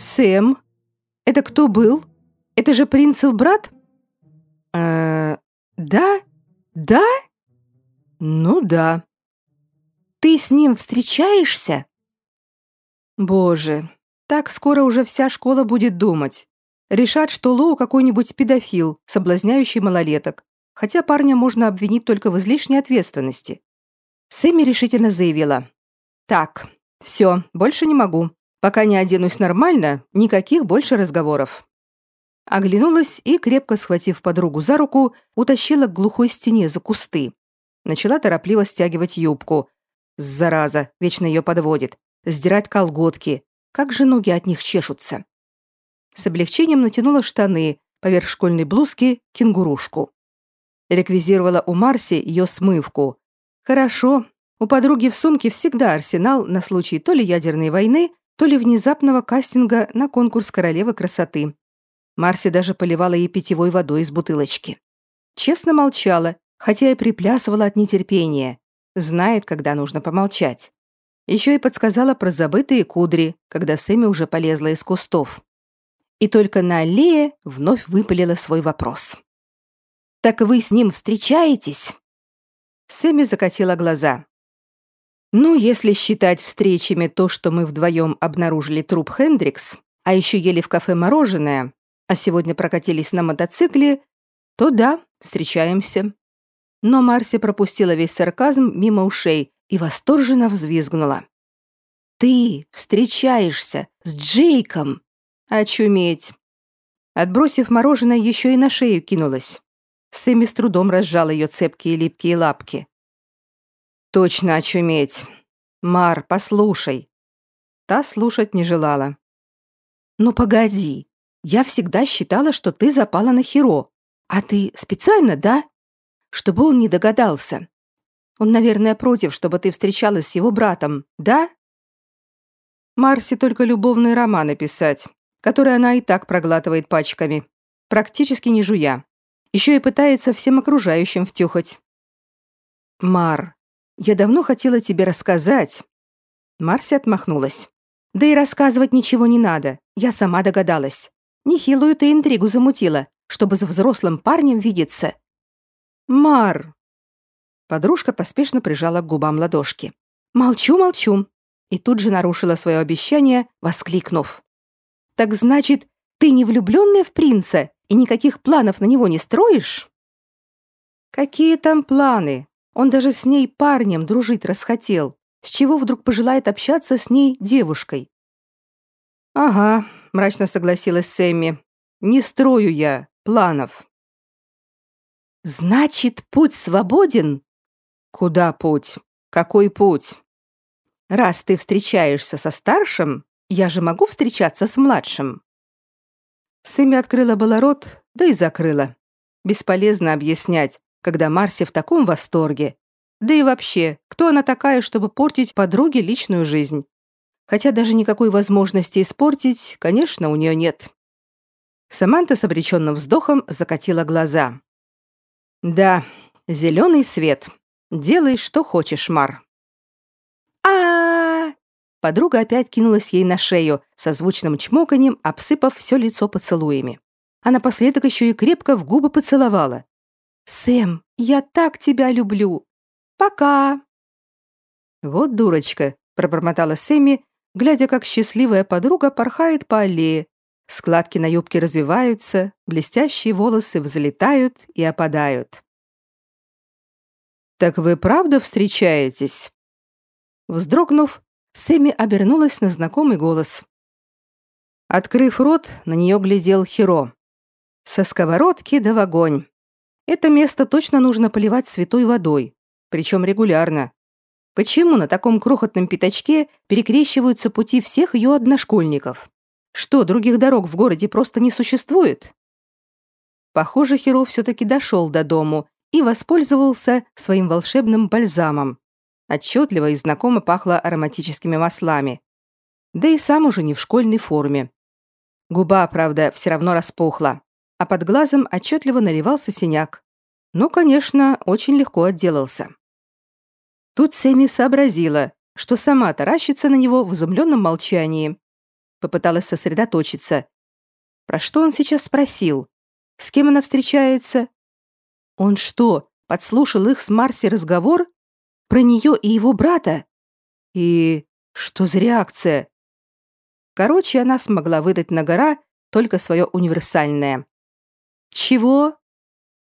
Сэм? Это кто был? Это же принцев брат? Э, да? Да? Ну да. Ты с ним встречаешься? Боже, так скоро уже вся школа будет думать. Решат, что Лоу какой-нибудь педофил, соблазняющий малолеток, хотя парня можно обвинить только в излишней ответственности. Сэмми решительно заявила. «Так, все, больше не могу. Пока не оденусь нормально, никаких больше разговоров». Оглянулась и, крепко схватив подругу за руку, утащила к глухой стене за кусты. Начала торопливо стягивать юбку. Зараза, вечно ее подводит. Сдирать колготки. Как же ноги от них чешутся. С облегчением натянула штаны, поверх школьной блузки – кенгурушку. Реквизировала у Марси ее смывку. Хорошо, у подруги в сумке всегда арсенал на случай то ли ядерной войны, то ли внезапного кастинга на конкурс королевы красоты. Марси даже поливала ей питьевой водой из бутылочки. Честно молчала, хотя и приплясывала от нетерпения. Знает, когда нужно помолчать. Еще и подсказала про забытые кудри, когда Сэмми уже полезла из кустов. И только на аллее вновь выпалила свой вопрос. «Так вы с ним встречаетесь?» Сэмми закатила глаза. Ну, если считать встречами то, что мы вдвоем обнаружили труп Хендрикс, а еще ели в кафе мороженое, а сегодня прокатились на мотоцикле, то да, встречаемся. Но Марси пропустила весь сарказм мимо ушей и восторженно взвизгнула. «Ты встречаешься с Джейком!» «Очуметь!» Отбросив мороженое, еще и на шею кинулась. Сэмми с трудом разжала ее цепкие липкие лапки. Точно очуметь. Мар, послушай. Та слушать не желала. Ну погоди. Я всегда считала, что ты запала на Хиро. А ты специально, да? Чтобы он не догадался. Он, наверное, против, чтобы ты встречалась с его братом, да? Марси только любовные романы писать, которые она и так проглатывает пачками, практически не жуя. Еще и пытается всем окружающим втюхать. Мар, я давно хотела тебе рассказать». Марси отмахнулась. «Да и рассказывать ничего не надо. Я сама догадалась. Нехилую ты интригу замутила, чтобы за взрослым парнем видеться». «Мар!» Подружка поспешно прижала к губам ладошки. «Молчу, молчу!» И тут же нарушила свое обещание, воскликнув. «Так значит, ты не влюбленная в принца и никаких планов на него не строишь?» «Какие там планы?» Он даже с ней парнем дружить расхотел. С чего вдруг пожелает общаться с ней девушкой? «Ага», — мрачно согласилась Сэмми. «Не строю я планов». «Значит, путь свободен?» «Куда путь? Какой путь?» «Раз ты встречаешься со старшим, я же могу встречаться с младшим». Сэмми открыла было рот, да и закрыла. Бесполезно объяснять, когда Марси в таком восторге. Да и вообще, кто она такая, чтобы портить подруге личную жизнь? Хотя даже никакой возможности испортить, конечно, у нее нет. Саманта с обреченным вздохом закатила глаза. «Да, зеленый свет. Делай, что хочешь, Мар». а Подруга опять кинулась ей на шею, со звучным чмоканьем обсыпав все лицо поцелуями. А напоследок еще и крепко в губы поцеловала. «Сэм, я так тебя люблю! Пока!» «Вот дурочка!» — пробормотала Сэмми, глядя, как счастливая подруга порхает по аллее. Складки на юбке развиваются, блестящие волосы взлетают и опадают. «Так вы правда встречаетесь?» Вздрогнув, Сэмми обернулась на знакомый голос. Открыв рот, на нее глядел Хиро. Со сковородки да в огонь. Это место точно нужно поливать святой водой, причем регулярно. Почему на таком крохотном пятачке перекрещиваются пути всех ее одношкольников? Что, других дорог в городе просто не существует? Похоже, Хиро все-таки дошел до дому и воспользовался своим волшебным бальзамом. Отчетливо и знакомо пахло ароматическими маслами. да и сам уже не в школьной форме. Губа, правда, все равно распухла, а под глазом отчетливо наливался синяк. Но, конечно, очень легко отделался. Тут Сэмми сообразила, что сама таращится на него в изумленном молчании. Попыталась сосредоточиться. Про что он сейчас спросил? С кем она встречается? Он что, подслушал их с Марси разговор? Про нее и его брата? И что за реакция? Короче, она смогла выдать на гора только свое универсальное. «Чего?»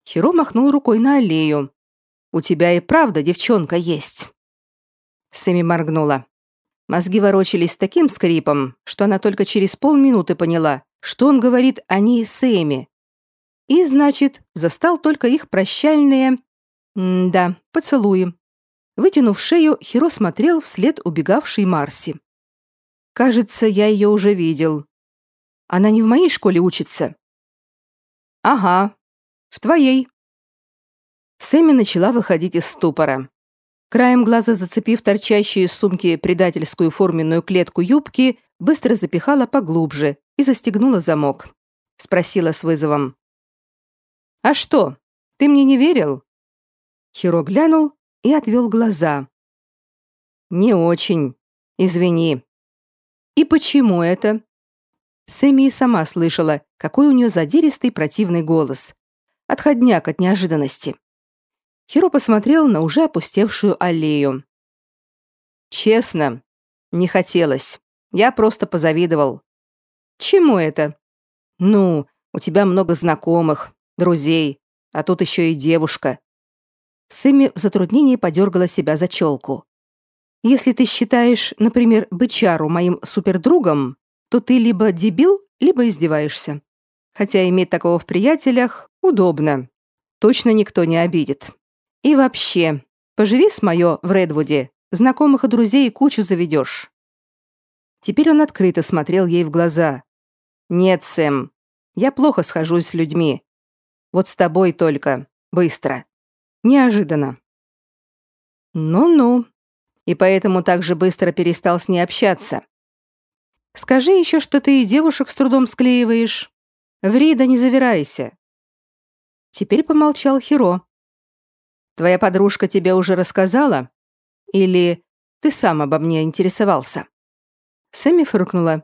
Хиро махнул рукой на аллею. «У тебя и правда девчонка есть». Сэмми моргнула. Мозги ворочались с таким скрипом, что она только через полминуты поняла, что он говорит о ней Сэмми. И, значит, застал только их прощальные... М да, поцелуи. Вытянув шею, Хиро смотрел вслед убегавшей Марси. «Кажется, я ее уже видел. Она не в моей школе учится?» «Ага, в твоей». Сэмми начала выходить из ступора. Краем глаза зацепив торчащую из сумки предательскую форменную клетку юбки, быстро запихала поглубже и застегнула замок. Спросила с вызовом. «А что, ты мне не верил?» Хиро глянул и отвел глаза. «Не очень. Извини». «И почему это?» Сэмми сама слышала, какой у нее задиристый противный голос. Отходняк от неожиданности. Хиро посмотрел на уже опустевшую аллею. «Честно, не хотелось. Я просто позавидовал». «Чему это?» «Ну, у тебя много знакомых, друзей, а тут еще и девушка». Сэмми в затруднении подергала себя за челку. «Если ты считаешь, например, бычару моим супердругом, то ты либо дебил, либо издеваешься. Хотя иметь такого в приятелях удобно. Точно никто не обидит. И вообще, поживи с моё в Редвуде, знакомых и друзей кучу заведёшь. Теперь он открыто смотрел ей в глаза. «Нет, Сэм, я плохо схожусь с людьми. Вот с тобой только. Быстро. Неожиданно». «Ну-ну». И поэтому так же быстро перестал с ней общаться. «Скажи ещё, что ты и девушек с трудом склеиваешь. Ври да не завирайся». Теперь помолчал Хиро, Твоя подружка тебе уже рассказала? Или ты сам обо мне интересовался?» Сэмми фыркнула.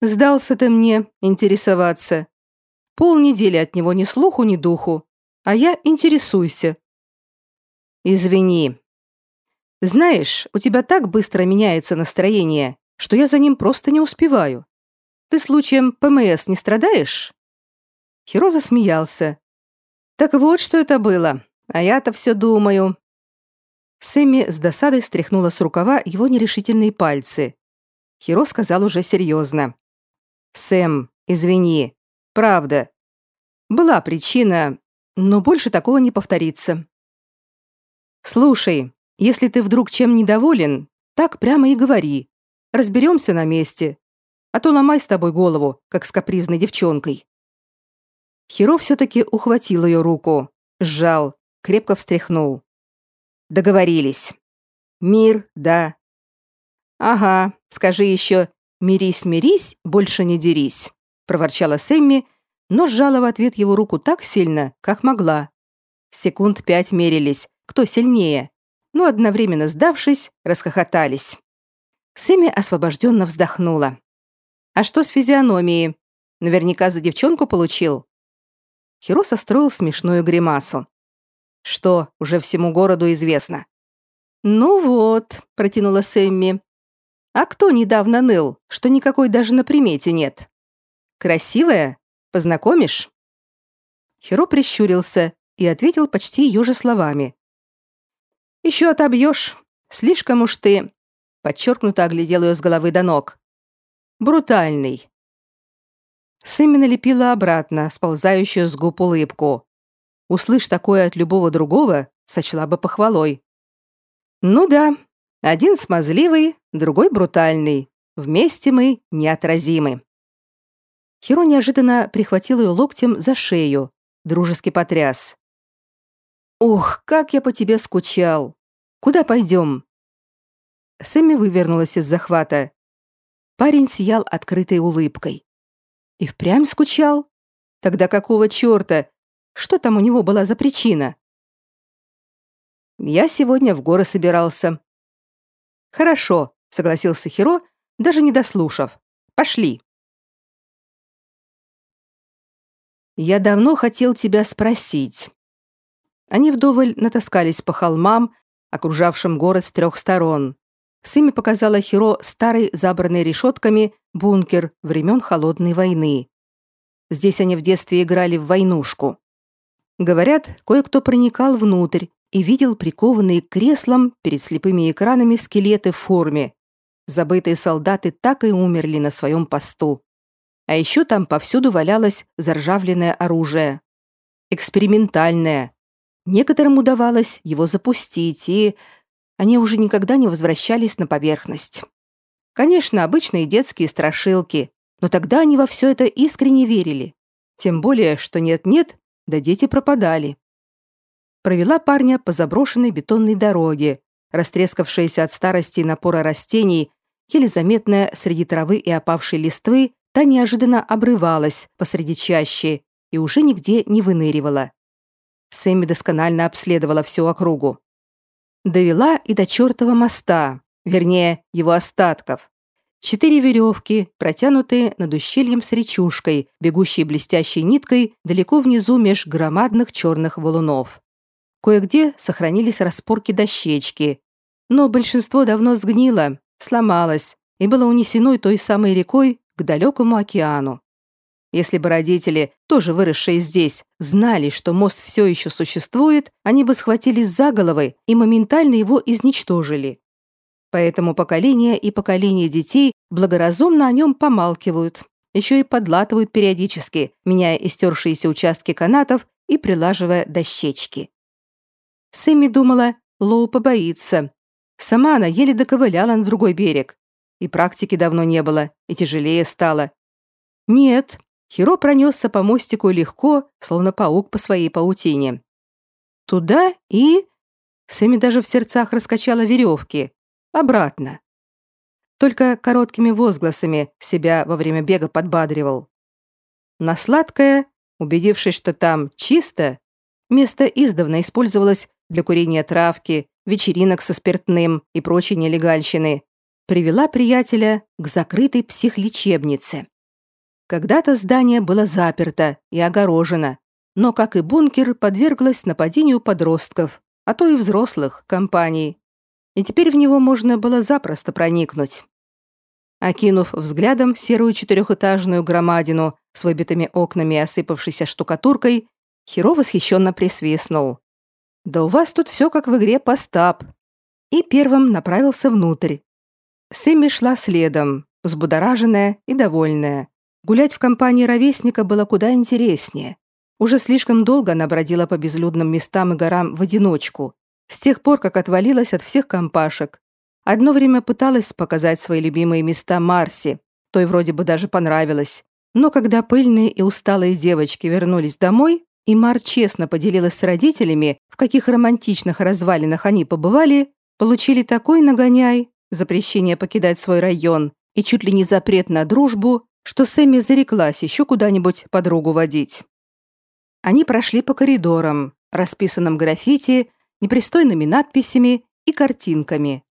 «Сдался ты мне интересоваться. Полнедели от него ни слуху, ни духу. А я интересуйся». «Извини. Знаешь, у тебя так быстро меняется настроение, что я за ним просто не успеваю. Ты случаем ПМС не страдаешь?» Хиро засмеялся. «Так вот, что это было. А я-то все думаю». Сэмми с досадой стряхнула с рукава его нерешительные пальцы. Хиро сказал уже серьезно. «Сэм, извини. Правда. Была причина, но больше такого не повторится. Слушай, если ты вдруг чем недоволен, так прямо и говори. Разберемся на месте. А то ломай с тобой голову, как с капризной девчонкой». Хиро все-таки ухватил ее руку, сжал, крепко встряхнул. Договорились. Мир, да. Ага, скажи еще «мирись, мирись, больше не дерись», проворчала Сэмми, но сжала в ответ его руку так сильно, как могла. Секунд пять мерились, кто сильнее, но одновременно сдавшись, расхохотались. Сэмми освобожденно вздохнула. «А что с физиономией? Наверняка за девчонку получил?» Хиро состроил смешную гримасу. «Что, уже всему городу известно?» «Ну вот», — протянула Сэмми. «А кто недавно ныл, что никакой даже на примете нет? Красивая? Познакомишь?» Хиро прищурился и ответил почти ее же словами. «Еще отобьешь. Слишком уж ты...» Подчеркнуто оглядел ее с головы до ног. «Брутальный. Сэмми налепила обратно сползающую с губ улыбку. Услышь такое от любого другого, сочла бы похвалой. Ну да, один смазливый, другой брутальный. Вместе мы неотразимы. Хиро неожиданно прихватил ее локтем за шею, дружески потряс. «Ух, как я по тебе скучал! Куда пойдем?» Сэмми вывернулась из захвата. Парень сиял открытой улыбкой. И впрямь скучал? Тогда какого чёрта? Что там у него была за причина? Я сегодня в горы собирался. Хорошо, согласился Хиро, даже не дослушав. Пошли. Я давно хотел тебя спросить. Они вдоволь натаскались по холмам, окружавшим город с трех сторон. Сыми показала Хиро старый, забранный решетками, бункер времен Холодной войны. Здесь они в детстве играли в войнушку. Говорят, кое-кто проникал внутрь и видел прикованные к креслам перед слепыми экранами скелеты в форме. Забытые солдаты так и умерли на своем посту. А еще там повсюду валялось заржавленное оружие. Экспериментальное. Некоторым удавалось его запустить, и они уже никогда не возвращались на поверхность. Конечно, обычные детские страшилки, но тогда они во все это искренне верили. Тем более, что нет-нет, да дети пропадали. Провела парня по заброшенной бетонной дороге, растрескавшаяся от старости и напора растений, еле заметная среди травы и опавшей листвы, та неожиданно обрывалась посреди чащи и уже нигде не выныривала. Сэмми досконально обследовала всю округу довела и до чертова моста, вернее, его остатков. Четыре веревки, протянутые над ущельем с речушкой, бегущей блестящей ниткой далеко внизу меж громадных черных валунов. Кое-где сохранились распорки дощечки, но большинство давно сгнило, сломалось и было унесено той самой рекой к далекому океану. Если бы родители, тоже выросшие здесь, знали, что мост все еще существует, они бы схватились за головы и моментально его изничтожили. Поэтому поколения и поколения детей благоразумно о нем помалкивают, еще и подлатывают периодически, меняя истершиеся участки канатов и прилаживая дощечки. Сэмми думала, Лоу побоится. Сама она еле доковыляла на другой берег. И практики давно не было, и тяжелее стало. Нет, Хиро пронесся по мостику легко, словно паук по своей паутине. Туда и... Сэмми даже в сердцах раскачала веревки. Обратно. Только короткими возгласами себя во время бега подбадривал. На сладкое, убедившись, что там чисто, место издавна использовалось для курения травки, вечеринок со спиртным и прочей нелегальщины, привела приятеля к закрытой психлечебнице. Когда-то здание было заперто и огорожено, но, как и бункер, подверглось нападению подростков, а то и взрослых компаний. И теперь в него можно было запросто проникнуть. Окинув взглядом серую четырехэтажную громадину с выбитыми окнами и осыпавшейся штукатуркой, Хиро восхищенно присвистнул. «Да у вас тут все как в игре «Постап». И первым направился внутрь. Сэмми шла следом, взбудораженная и довольная. Гулять в компании ровесника было куда интереснее. Уже слишком долго она бродила по безлюдным местам и горам в одиночку, с тех пор, как отвалилась от всех компашек. Одно время пыталась показать свои любимые места Марси, той вроде бы даже понравилось. Но когда пыльные и усталые девочки вернулись домой, и Мар честно поделилась с родителями, в каких романтичных развалинах они побывали, получили такой нагоняй, запрещение покидать свой район и чуть ли не запрет на дружбу, что Сэмми зареклась еще куда-нибудь подругу водить. Они прошли по коридорам, расписанным граффити, непристойными надписями и картинками.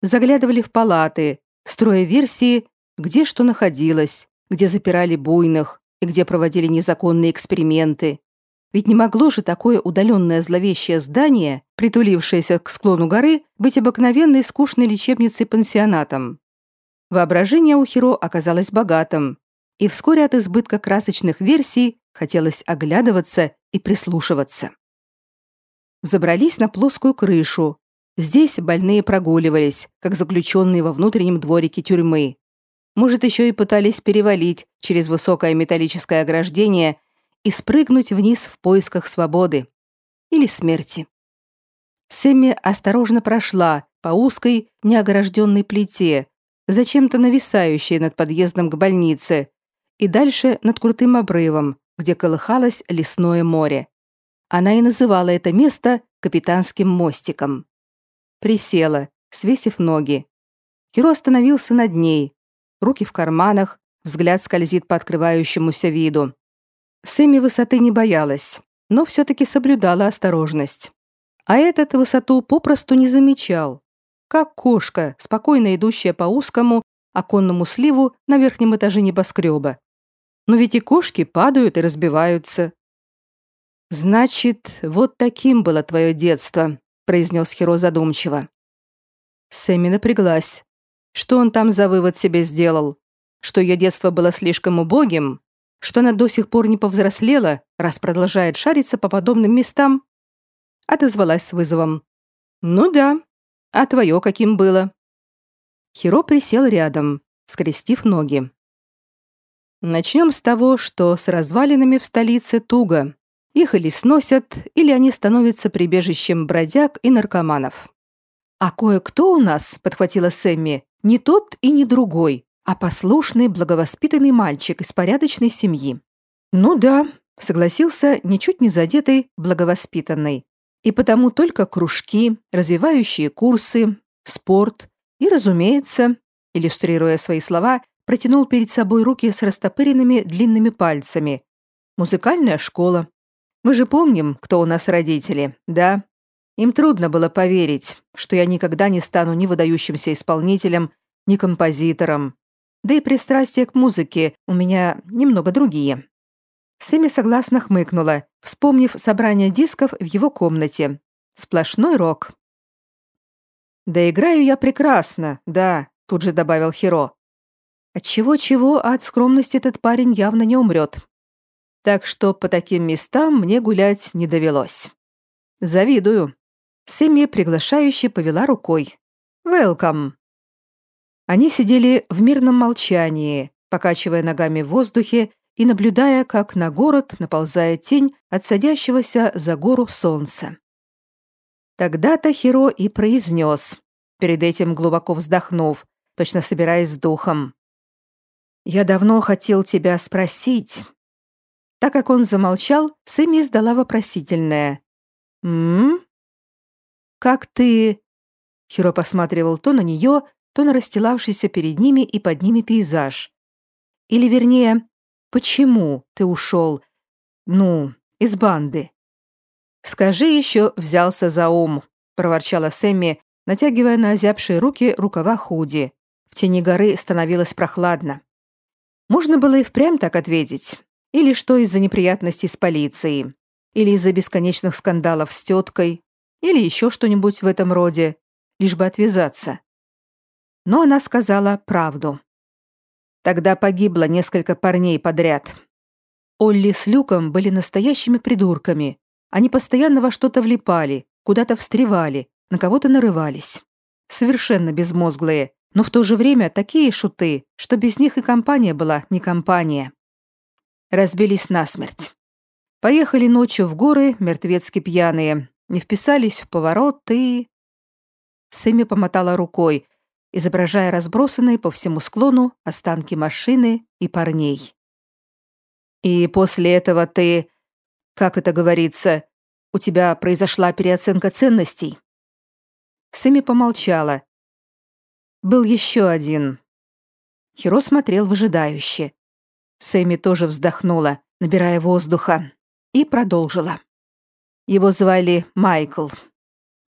Заглядывали в палаты, строя версии, где что находилось, где запирали буйных и где проводили незаконные эксперименты. Ведь не могло же такое удаленное зловещее здание, притулившееся к склону горы, быть обыкновенной скучной лечебницей-пансионатом. Воображение у Хиро оказалось богатым, и вскоре от избытка красочных версий хотелось оглядываться и прислушиваться. Забрались на плоскую крышу. Здесь больные прогуливались, как заключенные во внутреннем дворике тюрьмы. Может, еще и пытались перевалить через высокое металлическое ограждение и спрыгнуть вниз в поисках свободы или смерти. Сэмми осторожно прошла по узкой, неогражденной плите, зачем-то нависающей над подъездом к больнице, и дальше над крутым обрывом, где колыхалось лесное море. Она и называла это место капитанским мостиком. Присела, свесив ноги. Киро остановился над ней. руки в карманах, взгляд скользит по открывающемуся виду. Сэмми высоты не боялась, но все-таки соблюдала осторожность. А этот высоту попросту не замечал. Как кошка, спокойно идущая по узкому оконному сливу на верхнем этаже небоскреба. Но ведь и кошки падают и разбиваются. «Значит, вот таким было твое детство», — произнес Хиро задумчиво. Сэмми напряглась. Что он там за вывод себе сделал? Что ее детство было слишком убогим? Что она до сих пор не повзрослела, раз продолжает шариться по подобным местам? Отозвалась с вызовом. «Ну да. А твое каким было?» Хиро присел рядом, скрестив ноги. Начнем с того, что с развалинами в столице туго. Их или сносят, или они становятся прибежищем бродяг и наркоманов. «А кое-кто у нас», — подхватила Сэмми, — «не тот и не другой, а послушный, благовоспитанный мальчик из порядочной семьи». «Ну да», — согласился ничуть не задетый, благовоспитанный. И потому только кружки, развивающие курсы, спорт и, разумеется, иллюстрируя свои слова, протянул перед собой руки с растопыренными длинными пальцами. «Музыкальная школа. Мы же помним, кто у нас родители, да?» Им трудно было поверить, что я никогда не стану ни выдающимся исполнителем, ни композитором. Да и пристрастия к музыке у меня немного другие. Сэмми согласно хмыкнула, вспомнив собрание дисков в его комнате. Сплошной рок. «Да играю я прекрасно, да», — тут же добавил Хиро. От чего-чего, а от скромности этот парень явно не умрет. Так что по таким местам мне гулять не довелось. Завидую. Сэмми приглашающе повела рукой. «Welcome!» Они сидели в мирном молчании, покачивая ногами в воздухе и наблюдая, как на город наползает тень от садящегося за гору солнца. Тогда-то Хиро и произнес, перед этим глубоко вздохнув, точно собираясь с духом. «Я давно хотел тебя спросить». Так как он замолчал, Сэмми издала вопросительное. «М? Как ты...» Хиро посматривал то на нее, то на расстилавшийся перед ними и под ними пейзаж. Или, вернее, почему ты ушел, ну, из банды? «Скажи еще, взялся за ум», — проворчала Сэмми, натягивая на озябшие руки рукава худи. В тени горы становилось прохладно. Можно было и впрямь так ответить. Или что из-за неприятностей с полицией. Или из-за бесконечных скандалов с теткой или еще что-нибудь в этом роде, лишь бы отвязаться. Но она сказала правду. Тогда погибло несколько парней подряд. Олли с Люком были настоящими придурками. Они постоянно во что-то влипали, куда-то встревали, на кого-то нарывались. Совершенно безмозглые, но в то же время такие шуты, что без них и компания была не компания. Разбились насмерть. Поехали ночью в горы, мертвецки пьяные, не вписались в поворот и... Сэмми помотала рукой, изображая разбросанные по всему склону останки машины и парней. «И после этого ты, как это говорится, у тебя произошла переоценка ценностей?» Сэмми помолчала. «Был еще один». Хиро смотрел выжидающе. Сэмми тоже вздохнула, набирая воздуха, и продолжила. Его звали Майкл.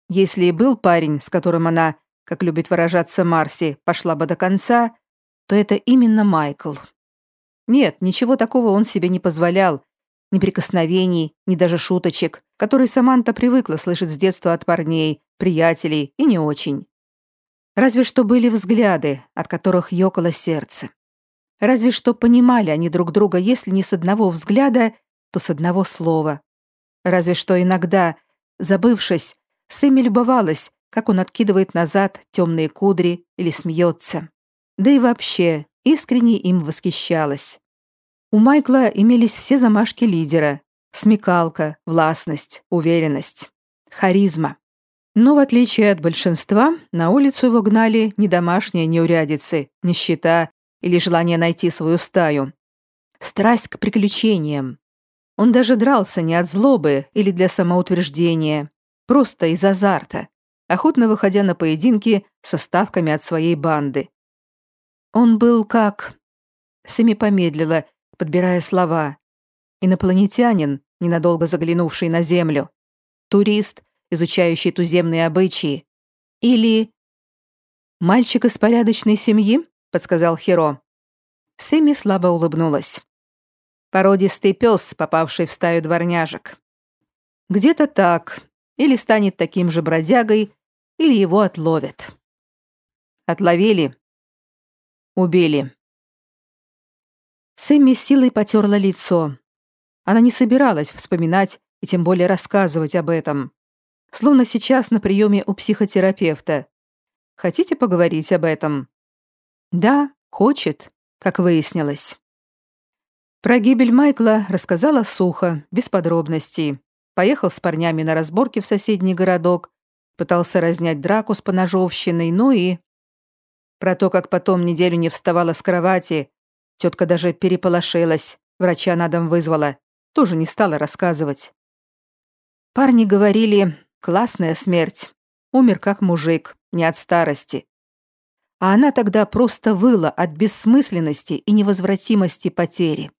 Если и был парень, с которым она, как любит выражаться Марси, пошла бы до конца, то это именно Майкл. Нет, ничего такого он себе не позволял. Ни прикосновений, ни даже шуточек, которые Саманта привыкла слышать с детства от парней, приятелей и не очень. Разве что были взгляды, от которых ёкало сердце. Разве что понимали они друг друга, если не с одного взгляда, то с одного слова. Разве что иногда, забывшись, Сэмми любовалась, как он откидывает назад темные кудри или смеется. Да и вообще, искренне им восхищалась. У Майкла имелись все замашки лидера. Смекалка, властность, уверенность, харизма. Но в отличие от большинства, на улицу его гнали не домашние неурядицы, нищета или желание найти свою стаю. Страсть к приключениям, он даже дрался не от злобы или для самоутверждения, просто из азарта, охотно выходя на поединки со ставками от своей банды. Он был как... Сами помедлила, подбирая слова. Инопланетянин, ненадолго заглянувший на Землю. Турист, изучающий туземные обычаи. Или... «Мальчик из порядочной семьи?» — подсказал Хиро. Сэмми слабо улыбнулась. Породистый пес, попавший в стаю дворняжек. Где-то так. Или станет таким же бродягой, или его отловят. Отловили. Убили. Сэмми силой потерла лицо. Она не собиралась вспоминать и тем более рассказывать об этом. Словно сейчас на приеме у психотерапевта. Хотите поговорить об этом? Да, хочет, как выяснилось. Про гибель Майкла рассказала сухо, без подробностей. Поехал с парнями на разборки в соседний городок, пытался разнять драку с поножовщиной, ну и... Про то, как потом неделю не вставала с кровати, тетка даже переполошилась, врача на дом вызвала, тоже не стала рассказывать. Парни говорили, классная смерть, умер как мужик, не от старости. А она тогда просто выла от бессмысленности и невозвратимости потери.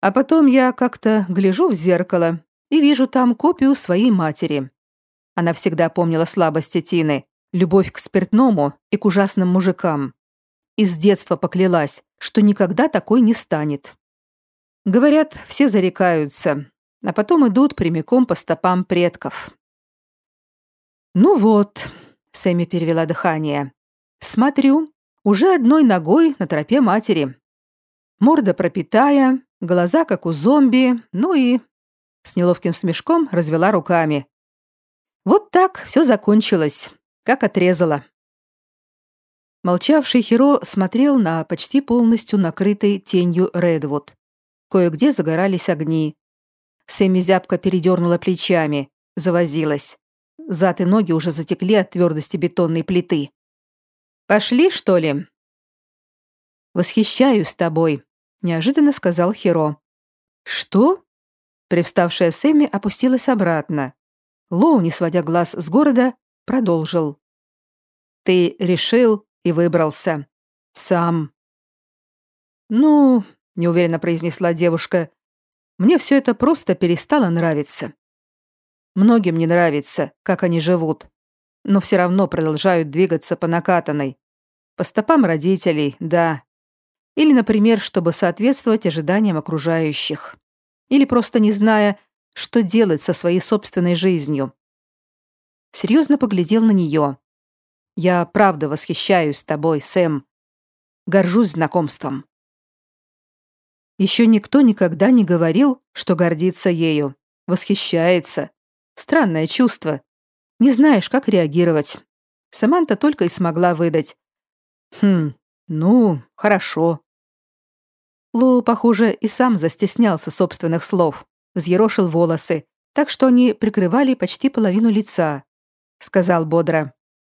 А потом я как-то гляжу в зеркало и вижу там копию своей матери. Она всегда помнила слабости Тины, любовь к спиртному и к ужасным мужикам. И с детства поклялась, что никогда такой не станет. Говорят, все зарекаются, а потом идут прямиком по стопам предков. «Ну вот», — Сэмми перевела дыхание, — «смотрю, уже одной ногой на тропе матери. Морда пропитая, глаза как у зомби, ну и...» С неловким смешком развела руками. «Вот так все закончилось, как отрезала». Молчавший Хиро смотрел на почти полностью накрытый тенью Редвуд. Кое-где загорались огни. Сэмми зябко передернула плечами, завозилась. Зад и ноги уже затекли от твердости бетонной плиты. «Пошли, что ли?» «Восхищаюсь тобой», — неожиданно сказал Хиро. «Что?» Привставшая Сэмми опустилась обратно. Лоу, не сводя глаз с города, продолжил. «Ты решил и выбрался. Сам». «Ну», — неуверенно произнесла девушка, — «мне все это просто перестало нравиться. Многим не нравится, как они живут, но все равно продолжают двигаться по накатанной. По стопам родителей, да. Или, например, чтобы соответствовать ожиданиям окружающих. Или просто не зная, что делать со своей собственной жизнью. Серьезно поглядел на нее. Я правда восхищаюсь тобой, Сэм. Горжусь знакомством. Еще никто никогда не говорил, что гордится ею, восхищается. Странное чувство. Не знаешь, как реагировать. Саманта только и смогла выдать. Хм, ну, хорошо. Лоу, похоже, и сам застеснялся собственных слов, взъерошил волосы, так что они прикрывали почти половину лица. Сказал бодро.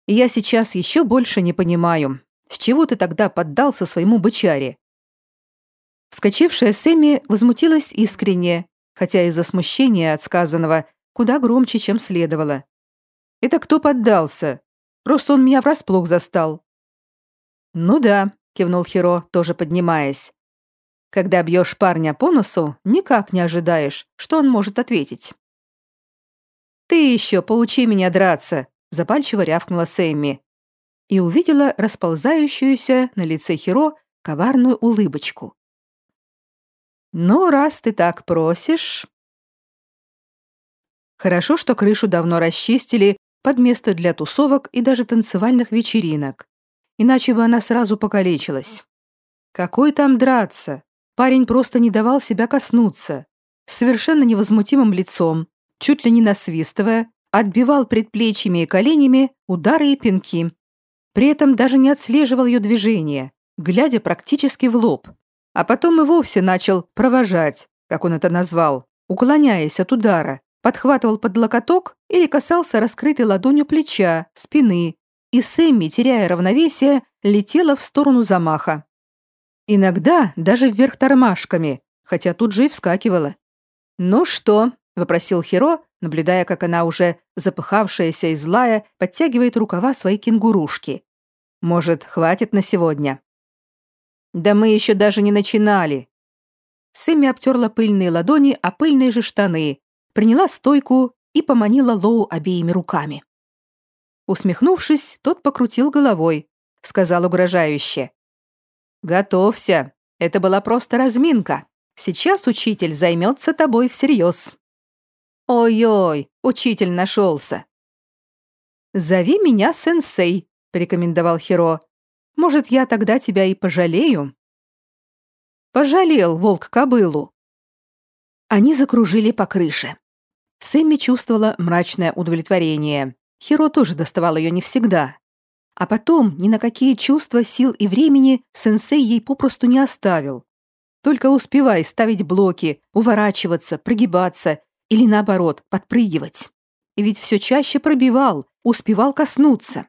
«Я сейчас еще больше не понимаю, с чего ты тогда поддался своему бычаре?» Вскочившая Сэмми возмутилась искренне, хотя из-за смущения от сказанного куда громче, чем следовало. «Это кто поддался? Просто он меня врасплох застал». «Ну да», — кивнул Хиро, тоже поднимаясь. «Когда бьешь парня по носу, никак не ожидаешь, что он может ответить». «Ты еще поучи меня драться», — запальчиво рявкнула Сэмми. И увидела расползающуюся на лице Хиро коварную улыбочку. «Ну, раз ты так просишь...» Хорошо, что крышу давно расчистили под место для тусовок и даже танцевальных вечеринок. Иначе бы она сразу покалечилась. Какой там драться? Парень просто не давал себя коснуться. Совершенно невозмутимым лицом, чуть ли не насвистывая, отбивал предплечьями и коленями удары и пинки. При этом даже не отслеживал ее движения, глядя практически в лоб. А потом и вовсе начал провожать, как он это назвал, уклоняясь от удара, подхватывал под локоток или касался раскрытой ладонью плеча, спины, и Сэмми, теряя равновесие, летела в сторону замаха. Иногда даже вверх тормашками, хотя тут же и вскакивала. «Ну что?» — вопросил Хиро, наблюдая, как она уже, запыхавшаяся и злая, подтягивает рукава своей кенгурушки. Может, хватит на сегодня?» «Да мы еще даже не начинали!» Сэмми обтерла пыльные ладони, а пыльные же штаны, приняла стойку и поманила Лоу обеими руками. Усмехнувшись, тот покрутил головой, сказал угрожающе. «Готовься, это была просто разминка. Сейчас учитель займется тобой всерьез». «Ой-ой, учитель нашелся». «Зови меня сенсей», — порекомендовал Хиро. «Может, я тогда тебя и пожалею?» Пожалел волк кобылу. Они закружили по крыше. Сэмми чувствовала мрачное удовлетворение. Хиро тоже доставал ее не всегда. А потом ни на какие чувства, сил и времени сенсей ей попросту не оставил. Только успевай ставить блоки, уворачиваться, прогибаться или наоборот, подпрыгивать. И ведь все чаще пробивал, успевал коснуться.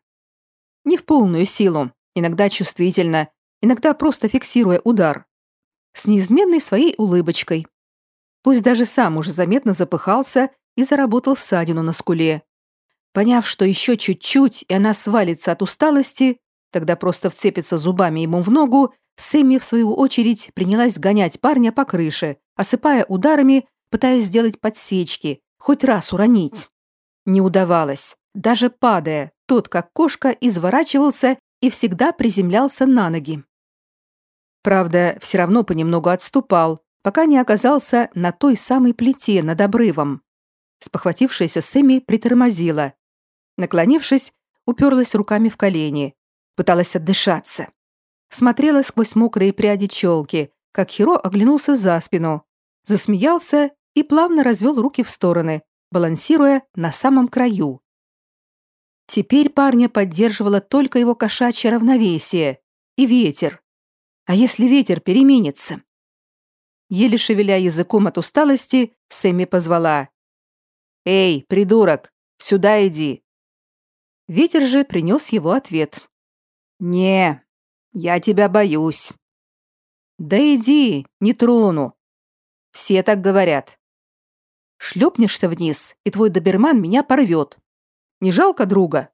Не в полную силу, иногда чувствительно, иногда просто фиксируя удар. С неизменной своей улыбочкой. Пусть даже сам уже заметно запыхался и заработал ссадину на скуле. Поняв, что еще чуть-чуть, и она свалится от усталости, тогда просто вцепится зубами ему в ногу, Сэмми, в свою очередь, принялась гонять парня по крыше, осыпая ударами, пытаясь сделать подсечки, хоть раз уронить. Не удавалось. Даже падая, тот, как кошка, изворачивался и всегда приземлялся на ноги. Правда, все равно понемногу отступал, пока не оказался на той самой плите над обрывом. Спохватившаяся Сэмми притормозила. Наклонившись, уперлась руками в колени, пыталась отдышаться. Смотрела сквозь мокрые пряди челки, как Хиро оглянулся за спину, засмеялся и плавно развел руки в стороны, балансируя на самом краю. Теперь парня поддерживало только его кошачье равновесие и ветер. А если ветер переменится? Еле шевеля языком от усталости, Сэмми позвала. «Эй, придурок, сюда иди!» Ветер же принес его ответ. «Не, я тебя боюсь». «Да иди, не трону». Все так говорят. Шлепнешься вниз, и твой доберман меня порвет. Не жалко друга?»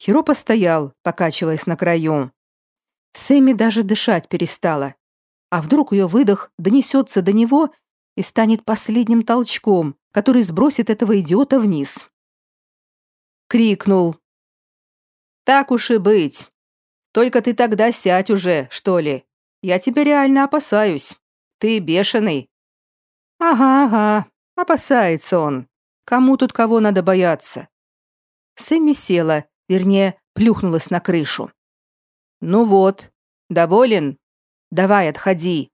Хиро постоял, покачиваясь на краю. Сэмми даже дышать перестала. А вдруг ее выдох донесется до него и станет последним толчком, который сбросит этого идиота вниз. Крикнул. «Так уж и быть. Только ты тогда сядь уже, что ли. Я тебя реально опасаюсь. Ты бешеный». «Ага, ага, опасается он. Кому тут кого надо бояться?» Сэмми села, вернее, плюхнулась на крышу. «Ну вот, доволен? Давай, отходи».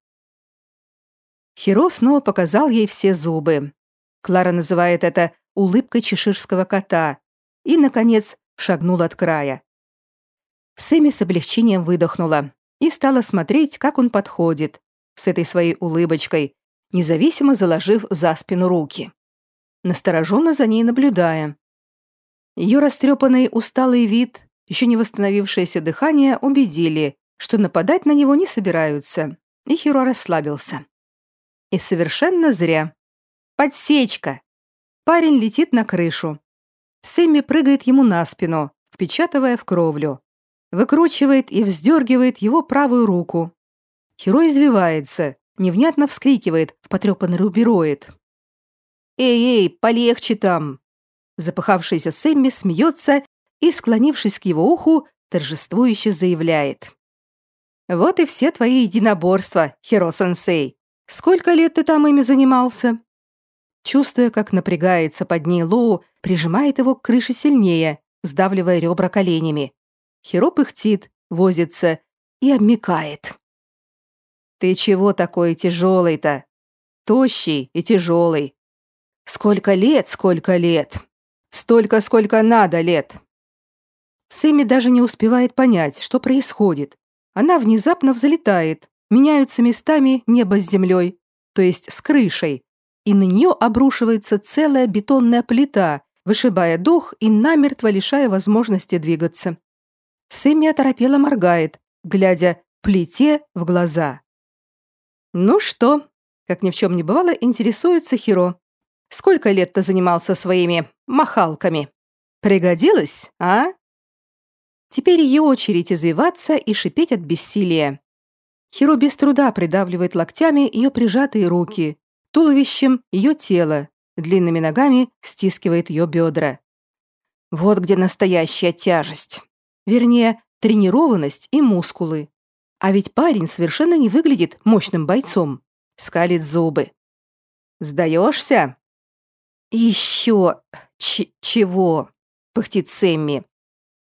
Хиро снова показал ей все зубы. Клара называет это улыбкой чеширского кота. И, наконец, шагнул от края. Сэмми с облегчением выдохнула и стала смотреть, как он подходит, с этой своей улыбочкой, независимо заложив за спину руки. Настороженно за ней наблюдая. Ее растрепанный усталый вид, еще не восстановившееся дыхание убедили, что нападать на него не собираются, и Хиро расслабился. И совершенно зря. Подсечка. Парень летит на крышу. Сэмми прыгает ему на спину, впечатывая в кровлю. Выкручивает и вздергивает его правую руку. Хиро извивается, невнятно вскрикивает в потрепанный рубероид. «Эй-эй, полегче там!» Запыхавшаяся Сэмми смеется и, склонившись к его уху, торжествующе заявляет. «Вот и все твои единоборства, Хиро-сенсей. Сколько лет ты там ими занимался?» Чувствуя, как напрягается под ней Лоу, прижимает его к крыше сильнее, сдавливая ребра коленями. Хиро пыхтит, возится и обмикает. «Ты чего такой тяжелый-то? Тощий и тяжелый. Сколько лет, сколько лет. Столько, сколько надо лет». Сэмми даже не успевает понять, что происходит. Она внезапно взлетает, меняются местами небо с землей, то есть с крышей, и на нее обрушивается целая бетонная плита, вышибая дух и намертво лишая возможности двигаться. Сэмми оторопело моргает, глядя плите в глаза. «Ну что?» — как ни в чем не бывало, интересуется Хиро. «Сколько лет ты занимался своими махалками? Пригодилось, а?» Теперь ее очередь извиваться и шипеть от бессилия. Хиро без труда придавливает локтями ее прижатые руки, туловищем ее тело, длинными ногами стискивает ее бедра. Вот где настоящая тяжесть. Вернее, тренированность и мускулы. А ведь парень совершенно не выглядит мощным бойцом. Скалит зубы. «Сдаешься?» «Еще... Чего?» — пыхтит Сэмми.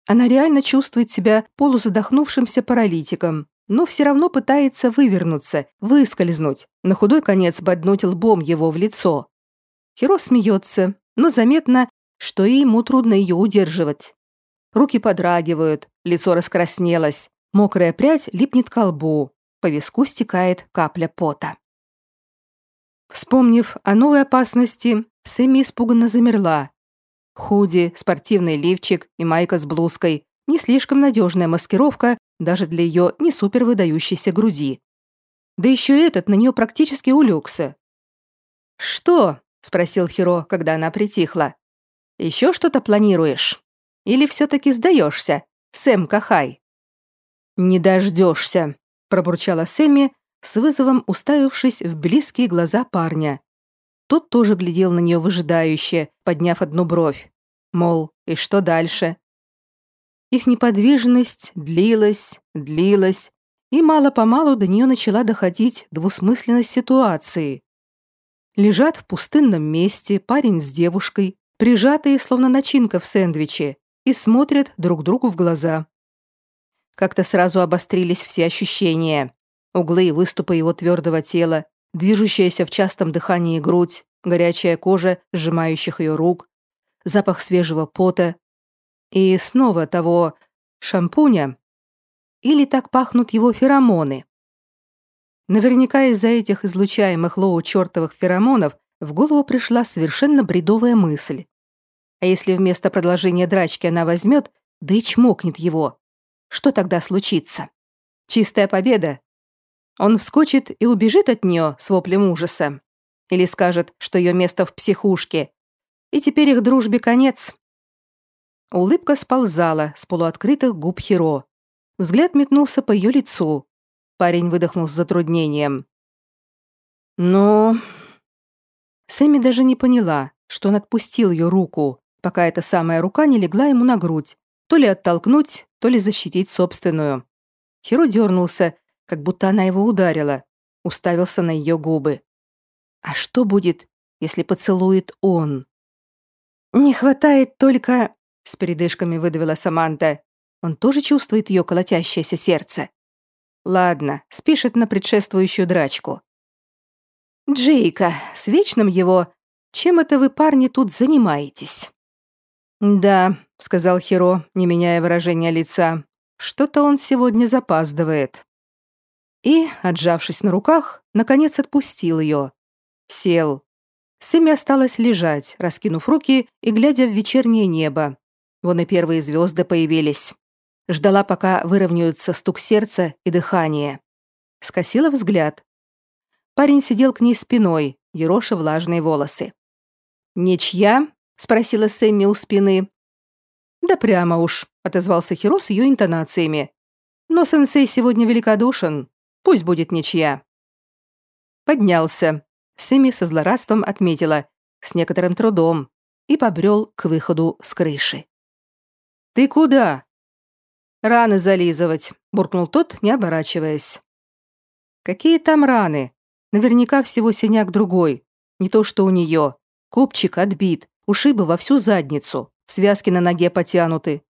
Она реально чувствует себя полузадохнувшимся паралитиком, но все равно пытается вывернуться, выскользнуть, на худой конец боднуть лбом его в лицо. Хиро смеется, но заметно, что и ему трудно ее удерживать. Руки подрагивают, лицо раскраснелось, мокрая прядь липнет к лбу, по виску стекает капля пота. Вспомнив о новой опасности, Сэмми испуганно замерла. Худи, спортивный лифчик и майка с блузкой – не слишком надежная маскировка даже для ее не супер выдающейся груди. Да еще этот на нее практически улегся. «Что?» — спросил Хиро, когда она притихла. «Еще что-то планируешь? Или все-таки сдаешься, Сэм Кахай?» «Не дождешься», — пробурчала Сэмми, с вызовом уставившись в близкие глаза парня. Тот тоже глядел на нее выжидающе, подняв одну бровь. Мол, и что дальше? Их неподвижность длилась, длилась, и мало-помалу до нее начала доходить двусмысленность ситуации. Лежат в пустынном месте парень с девушкой, прижатые, словно начинка в сэндвиче, и смотрят друг другу в глаза. Как-то сразу обострились все ощущения. Углы и выступы его твердого тела, движущаяся в частом дыхании грудь, горячая кожа сжимающих ее рук, запах свежего пота, и снова того шампуня. Или так пахнут его феромоны. Наверняка из-за этих излучаемых Лоу чертовых феромонов в голову пришла совершенно бредовая мысль. А если вместо продолжения драчки она возьмет, да и чмокнет его, что тогда случится? Чистая победа? Он вскочит и убежит от нее с воплем ужаса. Или скажет, что ее место в психушке. И теперь их дружбе конец. Улыбка сползала с полуоткрытых губ Хиро. Взгляд метнулся по ее лицу. Парень выдохнул с затруднением. Но... Сэмми даже не поняла, что он отпустил ее руку, пока эта самая рука не легла ему на грудь, то ли оттолкнуть, то ли защитить собственную. Хиро дернулся, как будто она его ударила, уставился на ее губы. А что будет, если поцелует он? Не хватает только с передышками выдавила Саманта. Он тоже чувствует ее колотящееся сердце. Ладно, спишет на предшествующую драчку. Джейка, с вечным его, чем это вы, парни, тут занимаетесь? Да, сказал Хиро, не меняя выражения лица. Что-то он сегодня запаздывает. И, отжавшись на руках, наконец отпустил ее. Сел. Сэмми осталась лежать, раскинув руки и глядя в вечернее небо, Вон и первые звезды появились. Ждала, пока выровняются стук сердца и дыхание. Скосила взгляд. Парень сидел к ней спиной, ероша влажные волосы. «Ничья?» — спросила Сэмми у спины. «Да прямо уж», — отозвался Хиро с ее интонациями. «Но сенсей сегодня великодушен. Пусть будет ничья». Поднялся. Сэмми со злорадством отметила, с некоторым трудом, и побрел к выходу с крыши. «Ты куда?» «Раны зализывать», — буркнул тот, не оборачиваясь. «Какие там раны? Наверняка всего синяк другой. Не то, что у нее. Копчик отбит, ушибы во всю задницу, связки на ноге потянуты.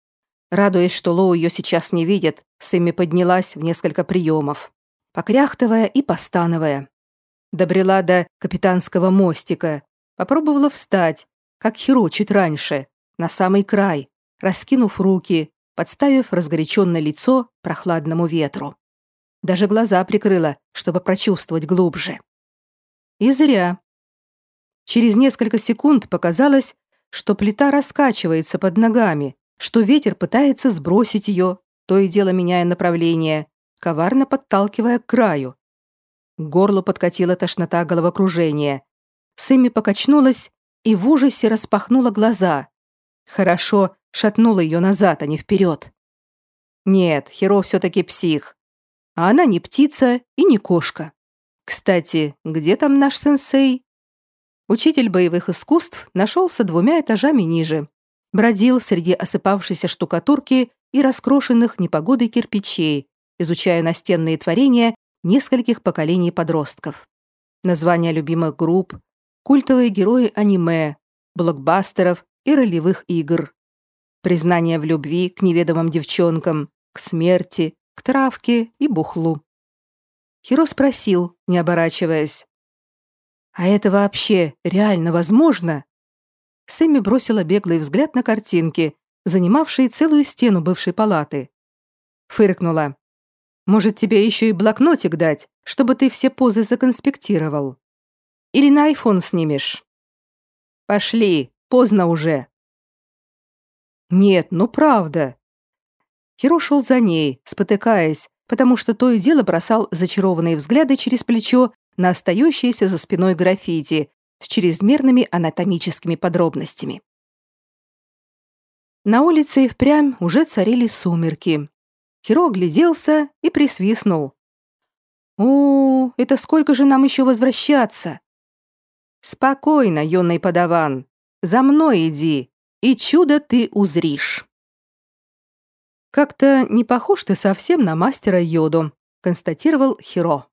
Радуясь, что Лоу ее сейчас не видит, Сэмми поднялась в несколько приемов, покряхтывая и постановая. Добрела до капитанского мостика, попробовала встать, как Хиро чуть раньше, на самый край, раскинув руки, подставив разгоряченное лицо прохладному ветру. Даже глаза прикрыла, чтобы прочувствовать глубже. И зря. Через несколько секунд показалось, что плита раскачивается под ногами, что ветер пытается сбросить ее, то и дело меняя направление, коварно подталкивая к краю. К горлу подкатила тошнота головокружения. Сэмми покачнулась и в ужасе распахнула глаза. Хорошо, шатнула ее назад, а не вперед. Нет, Хиро все-таки псих. А она не птица и не кошка. Кстати, где там наш сенсей? Учитель боевых искусств нашелся двумя этажами ниже. Бродил среди осыпавшейся штукатурки и раскрошенных непогодой кирпичей, изучая настенные творения нескольких поколений подростков. Названия любимых групп, культовые герои аниме, блокбастеров и ролевых игр. Признание в любви к неведомым девчонкам, к смерти, к травке и бухлу. Хиро спросил, не оборачиваясь. «А это вообще реально возможно?» Сэмми бросила беглый взгляд на картинки, занимавшие целую стену бывшей палаты. Фыркнула. «Может, тебе еще и блокнотик дать, чтобы ты все позы законспектировал? Или на айфон снимешь?» «Пошли, поздно уже». «Нет, ну правда». Хиро шел за ней, спотыкаясь, потому что то и дело бросал зачарованные взгляды через плечо на остающиеся за спиной граффити с чрезмерными анатомическими подробностями. На улице и впрямь уже царили сумерки. Хиро огляделся и присвистнул. «О, это сколько же нам еще возвращаться?» «Спокойно, юный подаван. За мной иди, и чудо ты узришь». «Как-то не похож ты совсем на мастера Йоду», — констатировал Хиро.